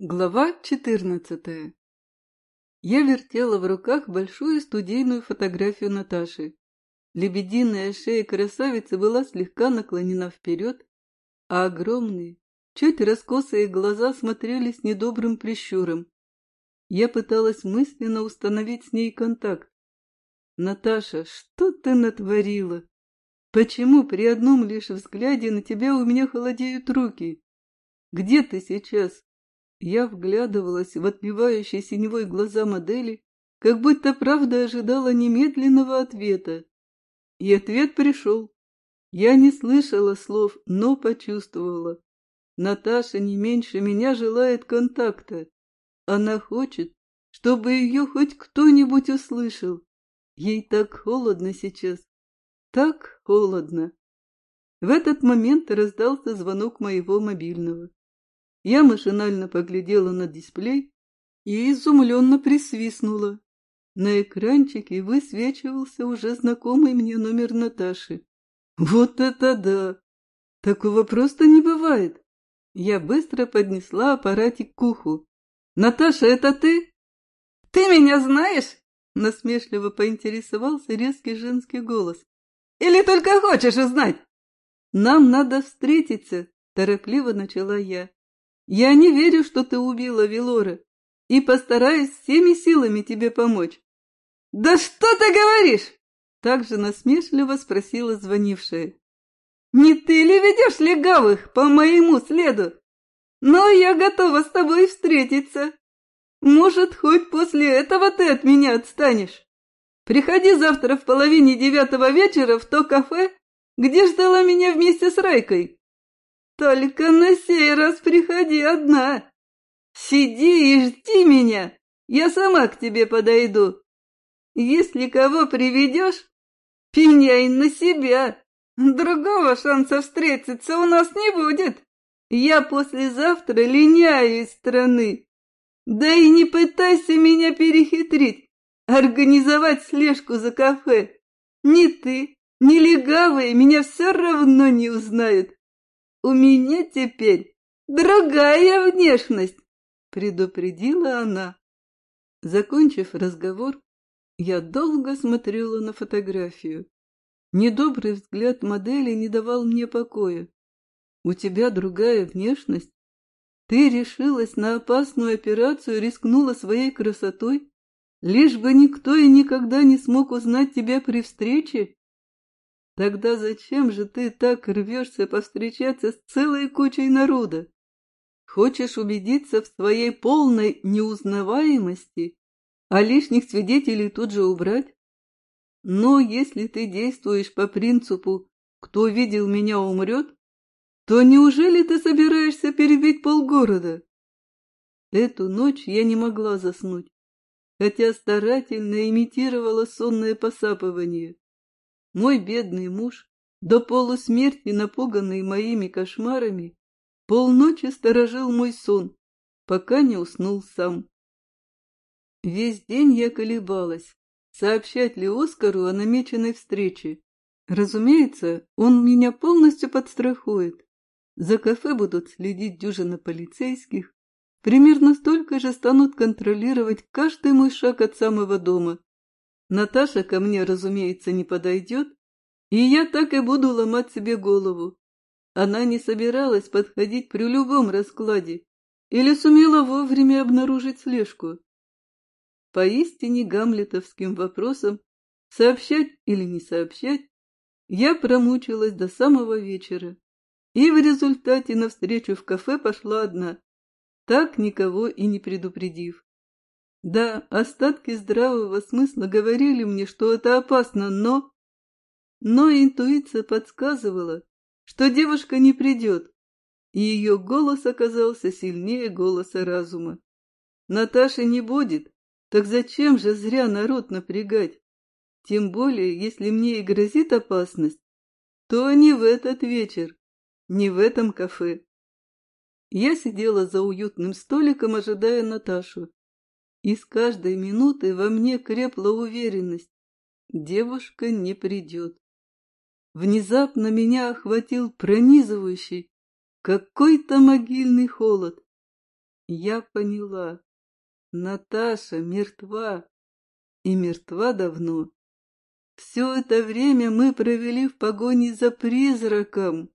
Глава четырнадцатая Я вертела в руках большую студийную фотографию Наташи. Лебединая шея красавицы была слегка наклонена вперед, а огромные, чуть раскосые глаза смотрели с недобрым прищуром. Я пыталась мысленно установить с ней контакт. «Наташа, что ты натворила? Почему при одном лишь взгляде на тебя у меня холодеют руки? Где ты сейчас?» Я вглядывалась в отливающие синевой глаза модели, как будто правда ожидала немедленного ответа. И ответ пришел. Я не слышала слов, но почувствовала. Наташа не меньше меня желает контакта. Она хочет, чтобы ее хоть кто-нибудь услышал. Ей так холодно сейчас. Так холодно. В этот момент раздался звонок моего мобильного. Я машинально поглядела на дисплей и изумленно присвистнула. На экранчике высвечивался уже знакомый мне номер Наташи. Вот это да! Такого просто не бывает. Я быстро поднесла аппаратик к уху. «Наташа, это ты?» «Ты меня знаешь?» Насмешливо поинтересовался резкий женский голос. «Или только хочешь узнать?» «Нам надо встретиться», — торопливо начала я. Я не верю, что ты убила Вилора, и постараюсь всеми силами тебе помочь. — Да что ты говоришь? — также насмешливо спросила звонившая. — Не ты ли ведешь легавых по моему следу? Но я готова с тобой встретиться. Может, хоть после этого ты от меня отстанешь. Приходи завтра в половине девятого вечера в то кафе, где ждала меня вместе с Райкой. Только на сей раз приходи одна. Сиди и жди меня, я сама к тебе подойду. Если кого приведешь, пеняй на себя. Другого шанса встретиться у нас не будет. Я послезавтра линяю из страны. Да и не пытайся меня перехитрить, организовать слежку за кафе. Ни ты, ни легавые меня все равно не узнают. У меня теперь другая внешность, предупредила она. Закончив разговор, я долго смотрела на фотографию. Недобрый взгляд модели не давал мне покоя. У тебя другая внешность? Ты решилась на опасную операцию, рискнула своей красотой, лишь бы никто и никогда не смог узнать тебя при встрече? Тогда зачем же ты так рвешься повстречаться с целой кучей народа? Хочешь убедиться в своей полной неузнаваемости, а лишних свидетелей тут же убрать? Но если ты действуешь по принципу «кто видел меня, умрет», то неужели ты собираешься перебить полгорода? Эту ночь я не могла заснуть, хотя старательно имитировала сонное посапывание. Мой бедный муж, до полусмерти напуганный моими кошмарами, полночи сторожил мой сон, пока не уснул сам. Весь день я колебалась, сообщать ли Оскару о намеченной встрече. Разумеется, он меня полностью подстрахует. За кафе будут следить дюжина полицейских, примерно столько же станут контролировать каждый мой шаг от самого дома. Наташа ко мне, разумеется, не подойдет, и я так и буду ломать себе голову. Она не собиралась подходить при любом раскладе или сумела вовремя обнаружить слежку. Поистине гамлетовским вопросом сообщать или не сообщать я промучилась до самого вечера и в результате навстречу в кафе пошла одна, так никого и не предупредив. Да, остатки здравого смысла говорили мне, что это опасно, но... Но интуиция подсказывала, что девушка не придет, и ее голос оказался сильнее голоса разума. Наташи не будет, так зачем же зря народ напрягать? Тем более, если мне и грозит опасность, то не в этот вечер, не в этом кафе. Я сидела за уютным столиком, ожидая Наташу. И с каждой минутой во мне крепла уверенность. Девушка не придет. Внезапно меня охватил пронизывающий, какой-то могильный холод. Я поняла. Наташа мертва. И мертва давно. Все это время мы провели в погоне за призраком.